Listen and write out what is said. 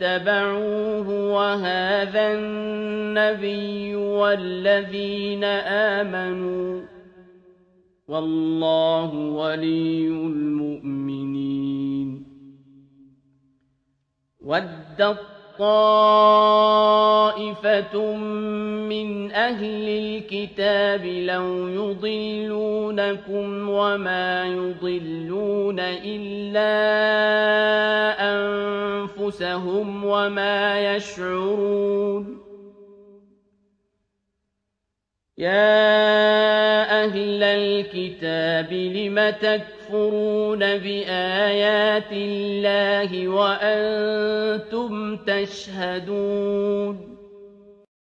اتبعوه وهذا النبي والذين آمنوا والله ولي المؤمنين. ودت طائفة من أهل الكتاب لو يضلونكم وما يضلون إلا أنفسهم وما يشعرون. يا أهل الكتاب لم تكفرون بآيات الله وأنتم تشهدون؟